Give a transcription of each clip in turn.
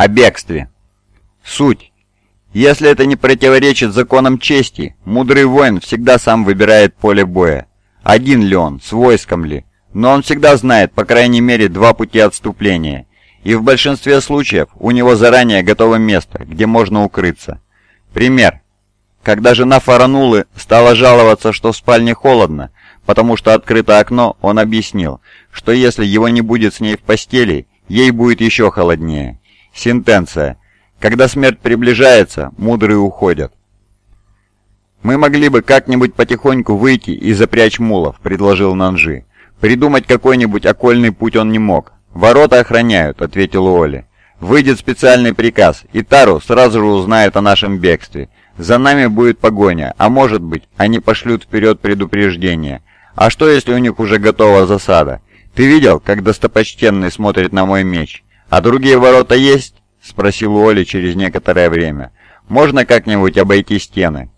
О бегстве. Суть. Если это не противоречит законам чести, мудрый воин всегда сам выбирает поле боя. Один ли он, с войском ли. Но он всегда знает, по крайней мере, два пути отступления. И в большинстве случаев у него заранее готово место, где можно укрыться. Пример. Когда жена Фаранулы стала жаловаться, что в спальне холодно, потому что открыто окно, он объяснил, что если его не будет с ней в постели, ей будет еще холоднее. Сентенция. Когда смерть приближается, мудрые уходят. «Мы могли бы как-нибудь потихоньку выйти и запрячь мулов», — предложил Нанжи. «Придумать какой-нибудь окольный путь он не мог. Ворота охраняют», — ответил Оли. «Выйдет специальный приказ, и Тару сразу же узнает о нашем бегстве. За нами будет погоня, а может быть, они пошлют вперед предупреждение. А что, если у них уже готова засада? Ты видел, как достопочтенный смотрит на мой меч? А другие ворота есть?» — спросил Оли через некоторое время. «Можно как-нибудь обойти стены?»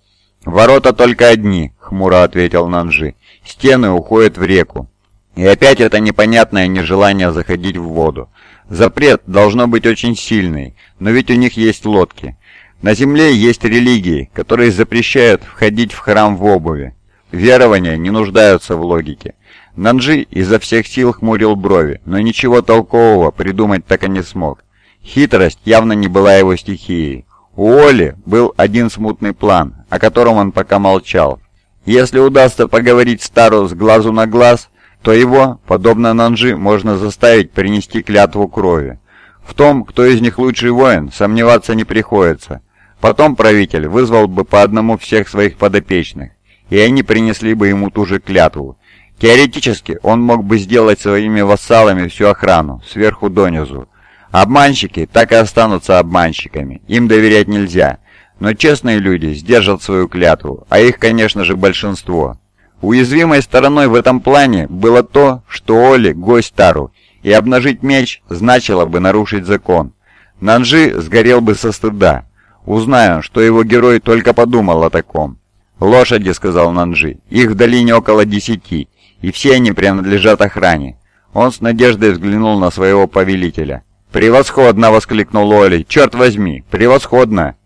«Ворота только одни», — хмуро ответил Нанжи. «Стены уходят в реку». И опять это непонятное нежелание заходить в воду. Запрет должно быть очень сильный, но ведь у них есть лодки. На земле есть религии, которые запрещают входить в храм в обуви. Верования не нуждаются в логике. Нанжи изо всех сил хмурил брови, но ничего толкового придумать так и не смог. Хитрость явно не была его стихией. У Оли был один смутный план, о котором он пока молчал. Если удастся поговорить Стару с глазу на глаз, то его, подобно Нанжи, можно заставить принести клятву крови. В том, кто из них лучший воин, сомневаться не приходится. Потом правитель вызвал бы по одному всех своих подопечных, и они принесли бы ему ту же клятву. Теоретически он мог бы сделать своими вассалами всю охрану, сверху донизу, Обманщики так и останутся обманщиками, им доверять нельзя. Но честные люди сдержат свою клятву, а их, конечно же, большинство. Уязвимой стороной в этом плане было то, что Оли – гость Тару, и обнажить меч значило бы нарушить закон. Нанжи сгорел бы со стыда. Узнаю, что его герой только подумал о таком. «Лошади», — сказал Нанжи, — «их в долине около десяти, и все они принадлежат охране». Он с надеждой взглянул на своего повелителя. «Превосходно!» — воскликнул Оли. «Черт возьми! Превосходно!»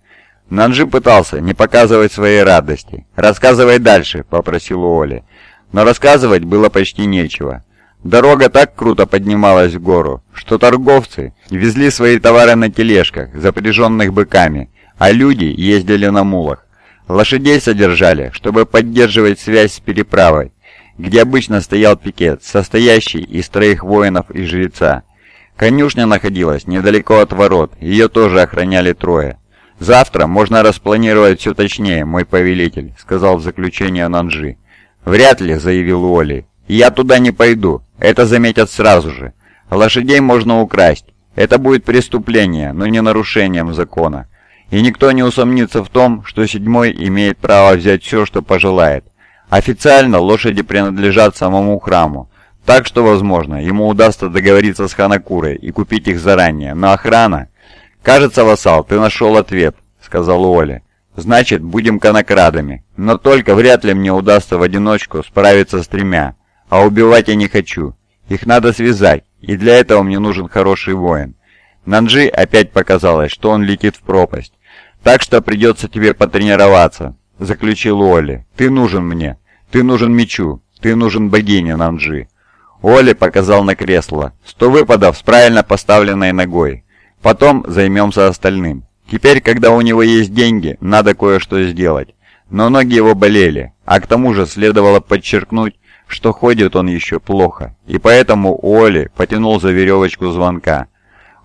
Нанжи пытался не показывать своей радости. «Рассказывай дальше», — попросил Оли. Но рассказывать было почти нечего. Дорога так круто поднималась в гору, что торговцы везли свои товары на тележках, запряженных быками, а люди ездили на мулах. Лошадей содержали, чтобы поддерживать связь с переправой, где обычно стоял пикет, состоящий из троих воинов и жреца. Конюшня находилась недалеко от ворот, ее тоже охраняли трое. «Завтра можно распланировать все точнее, мой повелитель», — сказал в заключение Нанжи. «Вряд ли», — заявил Уолли. «Я туда не пойду, это заметят сразу же. Лошадей можно украсть. Это будет преступление, но не нарушением закона. И никто не усомнится в том, что седьмой имеет право взять все, что пожелает. Официально лошади принадлежат самому храму, так что, возможно, ему удастся договориться с Ханакурой и купить их заранее, но охрана... «Кажется, вассал, ты нашел ответ», — сказал Оля. «Значит, будем конокрадами. Но только вряд ли мне удастся в одиночку справиться с тремя. А убивать я не хочу. Их надо связать, и для этого мне нужен хороший воин». Нанджи опять показалось, что он летит в пропасть. «Так что придется тебе потренироваться», — заключил Оли. «Ты нужен мне. Ты нужен мечу. Ты нужен богине Нанджи». Оли показал на кресло. Сто выпадов с правильно поставленной ногой. Потом займемся остальным. Теперь, когда у него есть деньги, надо кое-что сделать. Но ноги его болели, а к тому же следовало подчеркнуть, что ходит он еще плохо, и поэтому Оли потянул за веревочку звонка.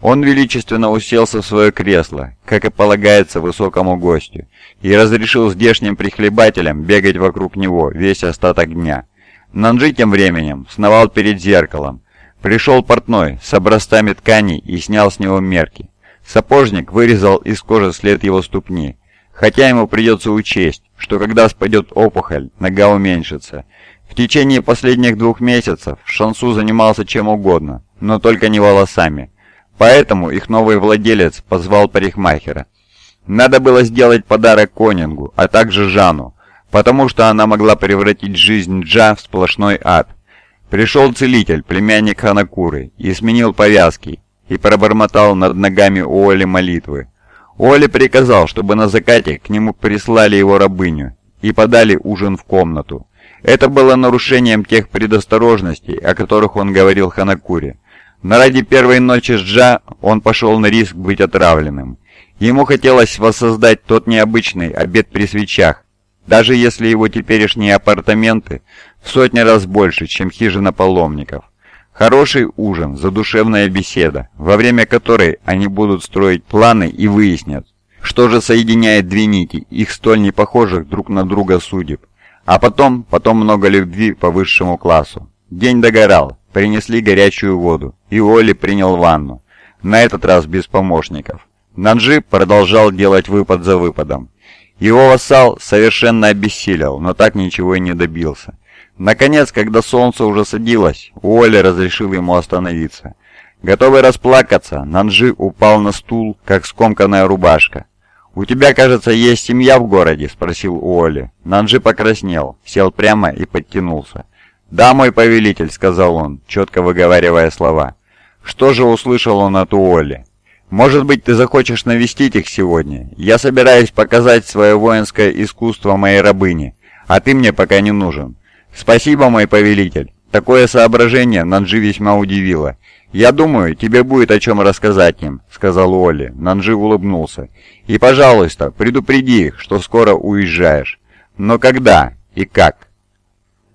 Он величественно уселся в свое кресло, как и полагается высокому гостю, и разрешил здешним прихлебателям бегать вокруг него весь остаток дня. Нанджи тем временем сновал перед зеркалом. Пришел портной с образцами тканей и снял с него мерки. Сапожник вырезал из кожи след его ступни, хотя ему придется учесть, что когда спадет опухоль, нога уменьшится. В течение последних двух месяцев Шансу занимался чем угодно, но только не волосами. Поэтому их новый владелец позвал парикмахера. Надо было сделать подарок Конингу, а также Жану, потому что она могла превратить жизнь Джа в сплошной ад. Пришел целитель, племянник Ханакуры, и сменил повязки, и пробормотал над ногами Уолли молитвы. Уолли приказал, чтобы на закате к нему прислали его рабыню и подали ужин в комнату. Это было нарушением тех предосторожностей, о которых он говорил Ханакуре. Но ради первой ночи с Джа он пошел на риск быть отравленным. Ему хотелось воссоздать тот необычный обед при свечах, даже если его теперешние апартаменты в сотни раз больше, чем хижина паломников. Хороший ужин, задушевная беседа, во время которой они будут строить планы и выяснят, что же соединяет две нити, их столь непохожих друг на друга судеб. А потом, потом много любви по высшему классу. День догорал, принесли горячую воду, и Оли принял ванну. На этот раз без помощников. Нанджи продолжал делать выпад за выпадом. Его вассал совершенно обессилел, но так ничего и не добился. Наконец, когда солнце уже садилось, Уолли разрешил ему остановиться. Готовый расплакаться, Нанджи упал на стул, как скомканная рубашка. «У тебя, кажется, есть семья в городе?» — спросил Уолли. Нанджи покраснел, сел прямо и подтянулся. «Да, мой повелитель», — сказал он, четко выговаривая слова. Что же услышал он от Уолли? «Может быть, ты захочешь навестить их сегодня? Я собираюсь показать свое воинское искусство моей рабыне, а ты мне пока не нужен». «Спасибо, мой повелитель». Такое соображение Нанджи весьма удивило. «Я думаю, тебе будет о чем рассказать им», — сказал Уолли. Нанджи улыбнулся. «И, пожалуйста, предупреди их, что скоро уезжаешь. Но когда и как?»